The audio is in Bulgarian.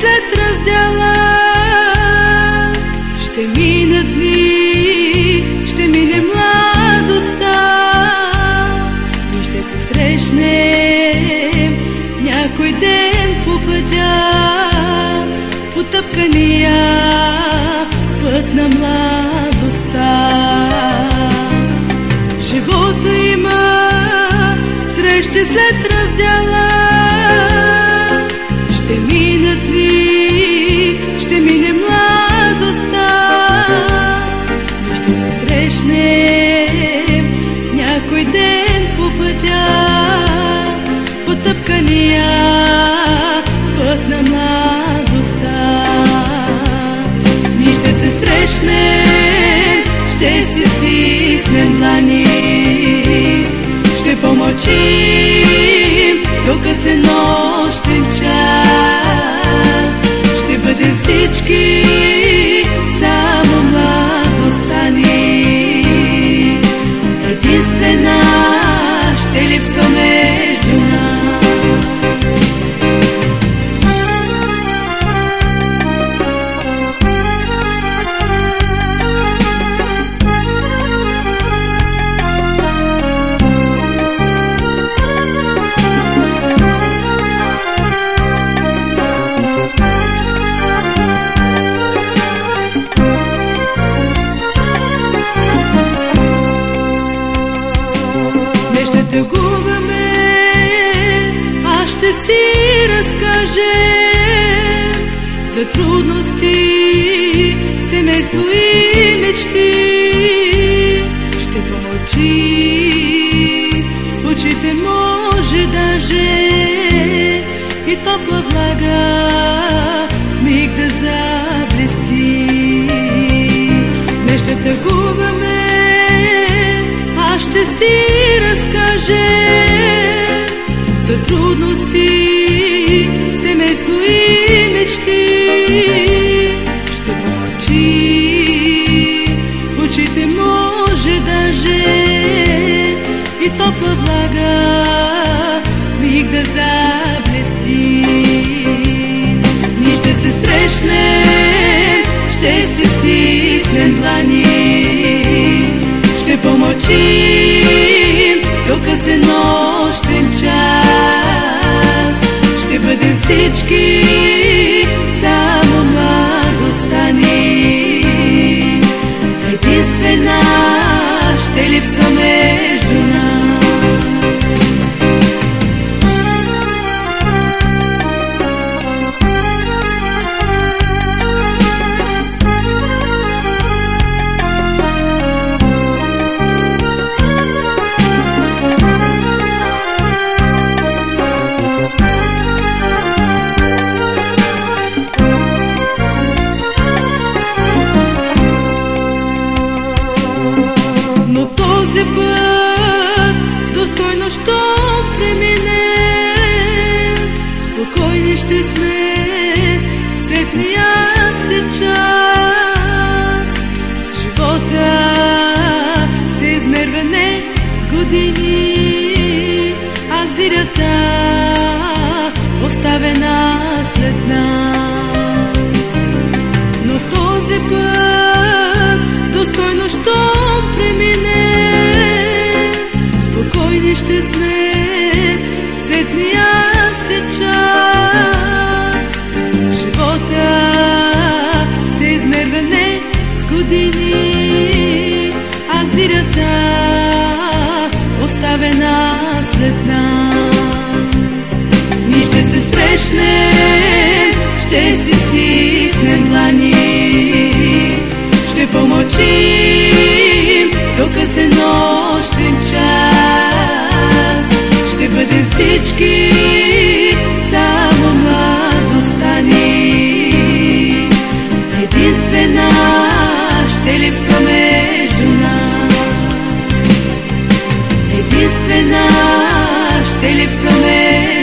след раздела, ще минат дни, ще мине младостта. И ще се срещнем някой ден по пътя, потъпкания път на младостта. Живота има срещи след ще се срещнем, ще си стиснем длани, ще помълчим си разкажем за трудности, семейство и мечти. Ще помълчи, в очите може даже и топла влага миг да заблести. Не ще тъгуваме, а ще си разкажем за трудности, семейство и мечти. Ще помълчи, в очите може даже и топла влага миг да заблести. Ние ще се срещнем, всички само младостта ни. Единствена ще липсва между нас. Години, а с дирята оставена след нас. Ние ще се срещнем, ще си стиснем длани, ще помълчим до късен нощен час. Ще бъдем всички само младостта ни. Единствена ще липсва между нас. Единствена ще липсва между